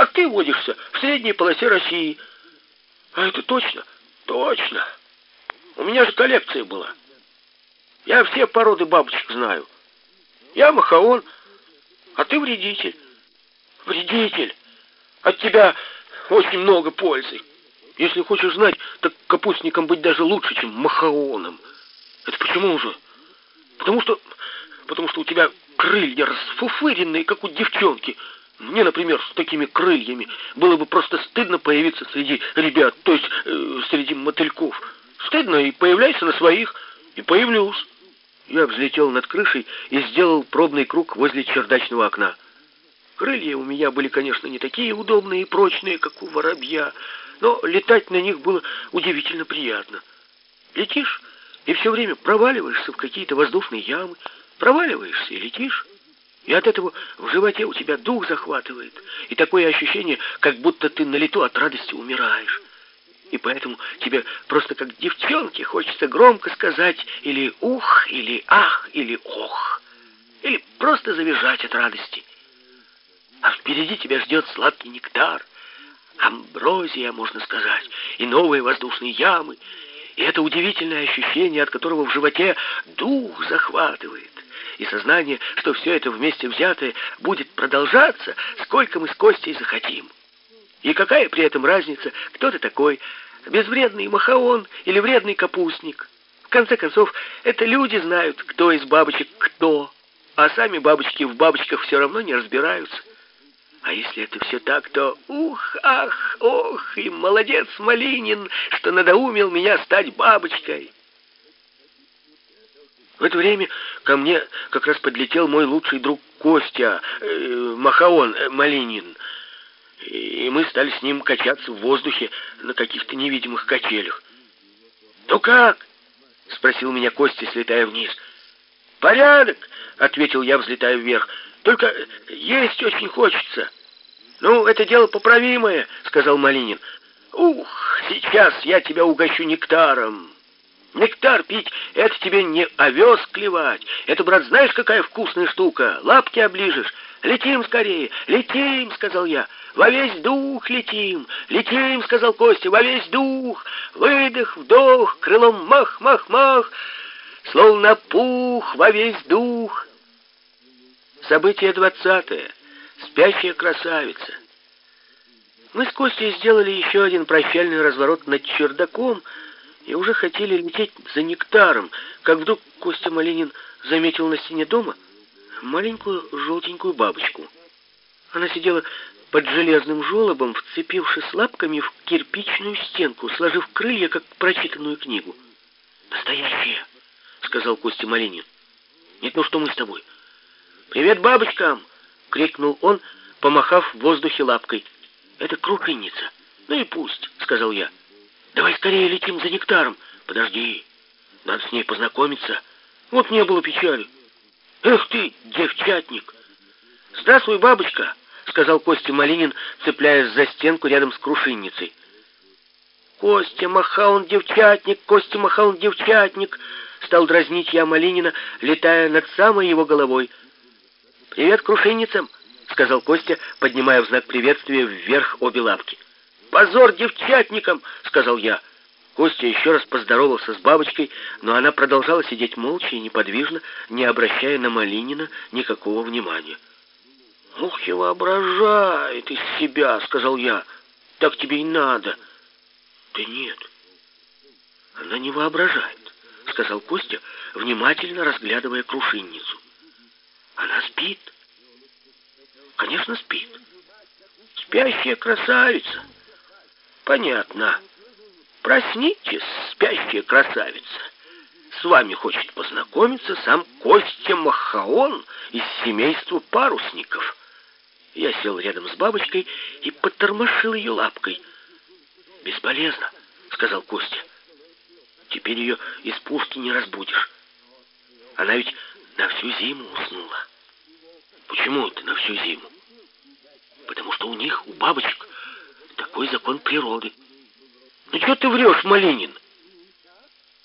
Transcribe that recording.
А ты водишься в средней полосе России. А это точно? Точно. У меня же коллекция была. Я все породы бабочек знаю. Я махаон, а ты вредитель. Вредитель. От тебя очень много пользы. Если хочешь знать, так капустником быть даже лучше, чем махаоном. Это почему же? Потому что... Потому что у тебя крылья расфуфыренные, как у девчонки. Мне, например, с такими крыльями было бы просто стыдно появиться среди ребят, то есть э, среди мотыльков. Стыдно и появляйся на своих, и появлюсь. Я взлетел над крышей и сделал пробный круг возле чердачного окна. Крылья у меня были, конечно, не такие удобные и прочные, как у воробья, но летать на них было удивительно приятно. Летишь и все время проваливаешься в какие-то воздушные ямы, проваливаешься и летишь. И от этого в животе у тебя дух захватывает, и такое ощущение, как будто ты на лету от радости умираешь. И поэтому тебе просто как девчонке хочется громко сказать или «ух», или «ах», или «ох», или просто завизжать от радости. А впереди тебя ждет сладкий нектар, амброзия, можно сказать, и новые воздушные ямы, и это удивительное ощущение, от которого в животе дух захватывает, и сознание, что все это вместе взятое будет продолжаться, сколько мы с Костей захотим. И какая при этом разница, кто ты такой, безвредный махаон или вредный капустник? В конце концов, это люди знают, кто из бабочек кто, а сами бабочки в бабочках все равно не разбираются. А если это все так, то ух, ах, ох, и молодец Малинин, что надоумил меня стать бабочкой. В это время ко мне как раз подлетел мой лучший друг Костя, э, Махаон э, Малинин и мы стали с ним качаться в воздухе на каких-то невидимых качелях. «Ну как?» — спросил меня Костя, слетая вниз. «Порядок!» — ответил я, взлетая вверх. «Только есть очень хочется». «Ну, это дело поправимое», — сказал Малинин. «Ух, сейчас я тебя угощу нектаром». Нектар пить — это тебе не овес клевать. Это, брат, знаешь, какая вкусная штука? Лапки оближешь. Летим скорее, летим, сказал я. Во весь дух летим, летим, сказал Костя, во весь дух. Выдох, вдох, крылом мах, мах, мах. Словно пух во весь дух. Событие двадцатое. Спящая красавица. Мы с Костей сделали еще один прощальный разворот над чердаком и уже хотели лететь за нектаром, как вдруг Костя Малинин заметил на стене дома маленькую желтенькую бабочку. Она сидела под железным желобом, вцепившись лапками в кирпичную стенку, сложив крылья, как прочитанную книгу. «Настоящая!» — сказал Костя Малинин. «Нет, ну что мы с тобой?» «Привет бабочкам!» — крикнул он, помахав в воздухе лапкой. «Это крупиница. Ну и пусть», — сказал я. «Давай скорее летим за нектаром». «Подожди, надо с ней познакомиться. Вот не было печали». «Эх ты, девчатник!» «Здравствуй, бабочка!» — сказал Костя Малинин, цепляясь за стенку рядом с крушинницей. «Костя Махаун девчатник, Костя Махаун девчатник!» — стал дразнить я Малинина, летая над самой его головой. «Привет крушинницам!» — сказал Костя, поднимая в знак приветствия вверх обе лапки. «Позор девчатникам!» — сказал я. Костя еще раз поздоровался с бабочкой, но она продолжала сидеть молча и неподвижно, не обращая на Малинина никакого внимания. «Ух, и воображает из себя», — сказал я. «Так тебе и надо». «Да нет, она не воображает», — сказал Костя, внимательно разглядывая крушинницу. «Она спит». «Конечно, спит. Спящая красавица». «Понятно». Проснитесь, спящая красавица. С вами хочет познакомиться сам Костя Махаон из семейства парусников. Я сел рядом с бабочкой и потормошил ее лапкой. «Бесполезно», — сказал Костя. «Теперь ее из пушки не разбудишь. Она ведь на всю зиму уснула». «Почему это на всю зиму?» «Потому что у них, у бабочек, такой закон природы». Ну что ты врешь, Малинин?